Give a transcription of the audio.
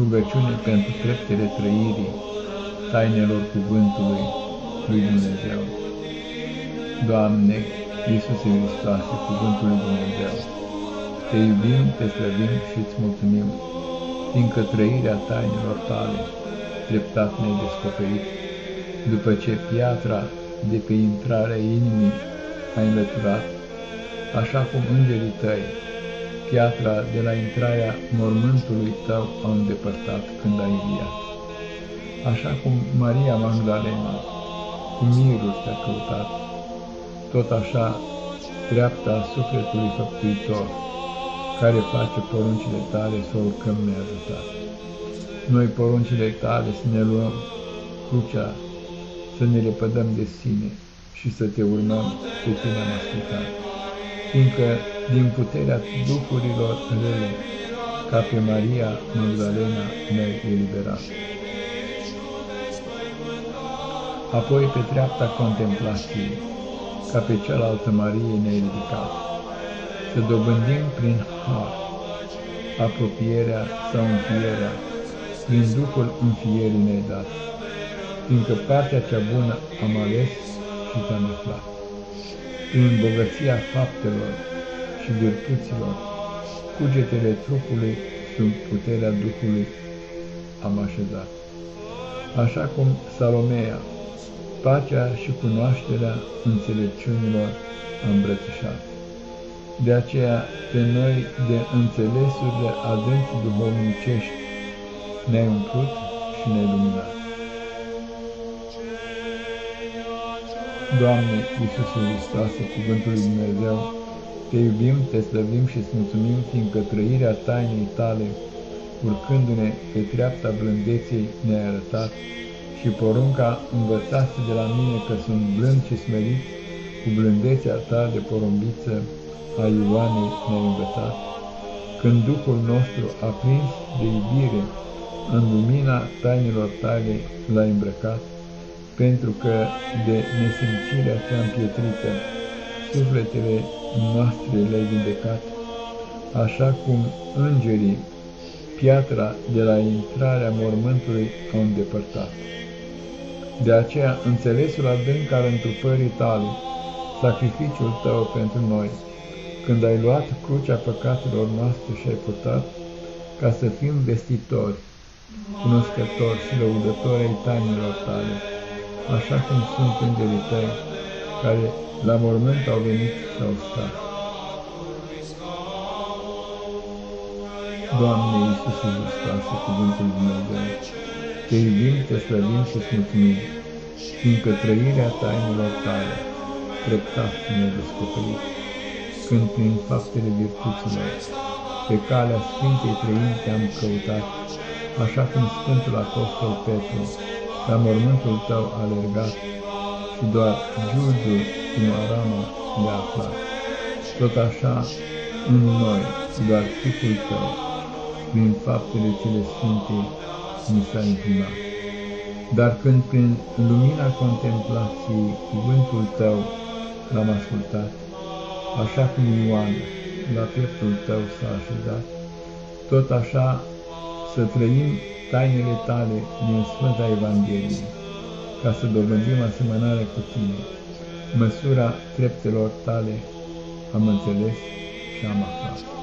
Rugăciune pentru treptele trăirii tainelor cuvântului lui Dumnezeu. Doamne, Iisuse Hristoase, cuvântul lui Dumnezeu, Te iubim, Te slăvim și îți mulțumim, fiindcă trăirea tainelor Tale treptat ne-ai descoperit, după ce piatra de pe intrarea inimii ai înlăturat, așa cum îngerii Tăi piatra de la intrarea mormântului tău au îndepărtat când ai înviat. Așa cum Maria Magdalena cu mirul te-a căutat, tot așa dreapta sufletului făptuitor, care face poruncile tale să o urcăm neajutat. Noi poruncile tale să ne luăm crucea, să ne lepădăm de sine și să te urmăm pe tine am ascultat fiindcă din puterea duhurilor rele, ca pe Maria Magdalena ne-ai eliberat. Apoi pe treapta contemplației, ca pe cealaltă Marie ne-ai ridicat, să dobândim prin har apropierea sau înfierea, prin Duhul înfierii ne-ai dat, fiindcă partea cea bună am ales și te-am aflat prin bogăția faptelor și virtuților, cugetele trupului sub puterea Duhului am așezat. Așa cum Salomea, pacea și cunoașterea înțelepciunilor am îmbrățișat. De aceea, pe noi de înțelesurile adânci duhovnicești ne-ai umplut și ne-ai luminat. Doamne, Iisuse Hristoase, Cuvântul lui Dumnezeu, Te iubim, Te slăvim și îți mulțumim, fiindcă trăirea tainei Tale, urcându-ne pe treapta blândeței, ne-ai arătat. Și porunca învățați de la mine că sunt blând și smerit, cu blândețea Ta de porumbiță a Ioanei ne-ai învățat, când Duhul nostru aprins de iubire în lumina tainelor Tale l-a îmbrăcat, pentru că de nesimțirea cea împietrită sufletele noastre le-ai vindecat, așa cum îngerii piatra de la intrarea mormântului au îndepărtat. De aceea, înțelesul adânc al întrupării tale, sacrificiul tău pentru noi, când ai luat crucea păcatelor noastre și ai purtat, ca să fim vestitori, cunoscători și lăudători ai tainelor tale, așa cum sunt îngerii tăi, care la mormânt au venit și au stat. Doamne Iisuse Hristoase, Cuvântul Dumnezeu, Te iubim, Te slăvim și îți mulțumim, fiindcă trăirea tainelor Tale, treptat ne-a descoperit, când prin faptele virtuților, pe calea Sfintei Trăini Te-am căutat, așa cum Sfântul Apostol Petru, la mormântul tău alergat și doar Giurgiul din Arama le-a aflat. Tot așa, în noi, doar Chipul tău, prin faptele cele sfinte, mi s-a imprimat. Dar când prin lumina contemplației cuvântul tău l-am ascultat, așa cum Ioan la pieptul tău s-a așezat, tot așa să trăim tainele tale din Sfânta Evanghelie, ca să dobândim asemănarea cu tine. Măsura treptelor tale am înțeles și am aflat.